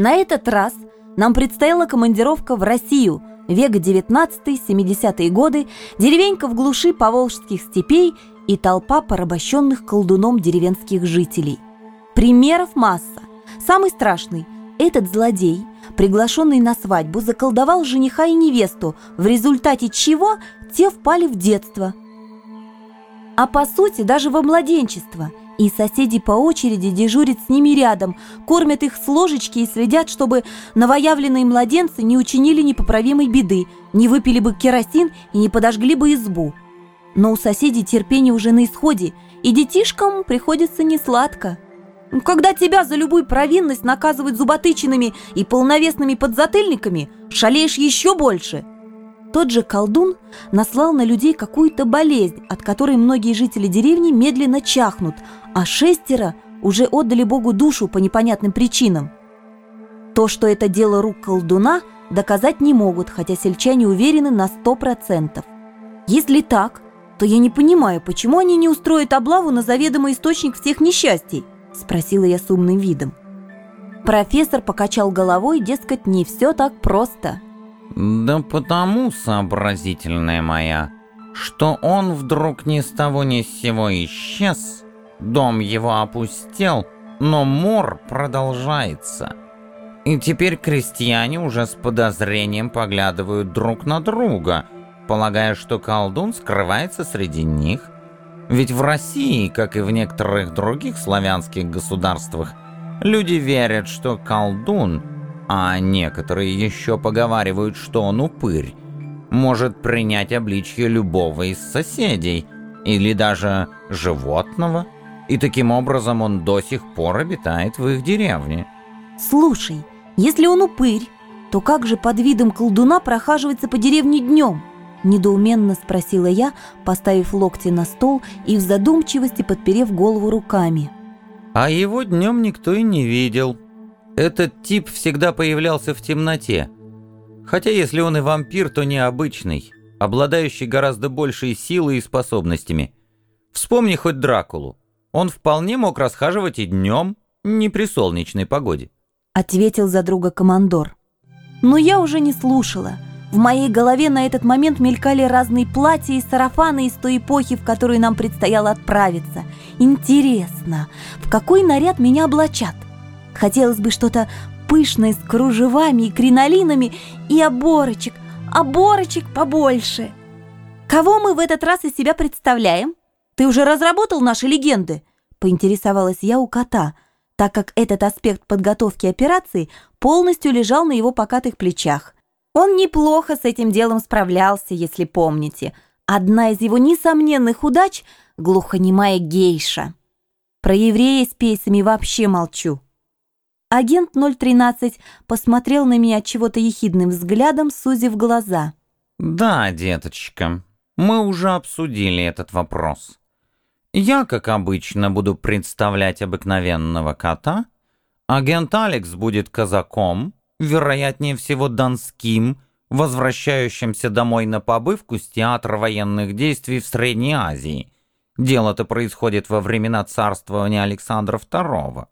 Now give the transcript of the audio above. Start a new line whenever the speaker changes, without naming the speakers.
На этот раз нам предстояла командировка в Россию, век 19 70-е годы, деревенька в глуши поволжских степей и толпа порабощенных колдуном деревенских жителей. Примеров масса. Самый страшный – этот злодей, приглашенный на свадьбу, заколдовал жениха и невесту, в результате чего те впали в детство. А по сути даже во младенчество – и соседи по очереди дежурят с ними рядом, кормят их с ложечки и следят, чтобы новоявленные младенцы не учинили непоправимой беды, не выпили бы керосин и не подожгли бы избу. Но у соседей терпение уже на исходе, и детишкам приходится несладко. Когда тебя за любую провинность наказывают зуботычинами и полновесными подзатыльниками, шалеешь еще больше – тот же колдун наслал на людей какую-то болезнь, от которой многие жители деревни медленно чахнут, а шестеро уже отдали Богу душу по непонятным причинам. То, что это дело рук колдуна, доказать не могут, хотя сельчане уверены на сто процентов. Если так, то я не понимаю, почему они не устроят облаву на заведомый источник всех несчастий, спросила я с умным видом. Профессор покачал головой, дескать, не все так просто –
да потому, сообразительная моя, что он вдруг ни с того ни с сего исчез, дом его опустел, но мор продолжается. И теперь крестьяне уже с подозрением поглядывают друг на друга, полагая, что колдун скрывается среди них. Ведь в России, как и в некоторых других славянских государствах, люди верят, что колдун — а некоторые еще поговаривают, что он упырь, может принять обличье любого из соседей или даже животного, и таким образом он до сих пор обитает в их деревне.
Слушай, если он упырь, то как же под видом колдуна прохаживается по деревне днем? Недоуменно спросила я, поставив локти на стол и в задумчивости подперев голову руками.
А его днем никто и не видел, этот тип всегда появлялся в темноте. Хотя если он и вампир, то необычный, обладающий гораздо большей силой и способностями. Вспомни хоть Дракулу. Он вполне мог расхаживать и днем, не при солнечной погоде.
Ответил за друга командор. Но я уже не слушала. В моей голове на этот момент мелькали разные платья и сарафаны из той эпохи, в которую нам предстояло отправиться. Интересно, в какой наряд меня облачат? Хотелось бы что-то пышное с кружевами и кринолинами и оборочек, оборочек побольше. Кого мы в этот раз из себя представляем? Ты уже разработал наши легенды? Поинтересовалась я у кота, так как этот аспект подготовки операции полностью лежал на его покатых плечах. Он неплохо с этим делом справлялся, если помните. Одна из его несомненных удач – глухонемая гейша. Про еврея с пейсами вообще молчу. Агент 013 посмотрел на меня чего-то ехидным взглядом, сузив глаза.
«Да, деточка, мы уже обсудили этот вопрос. Я, как обычно, буду представлять обыкновенного кота, агент Алекс будет казаком, вероятнее всего донским, возвращающимся домой на побывку с театра военных действий в Средней Азии. Дело-то происходит во времена царствования Александра II.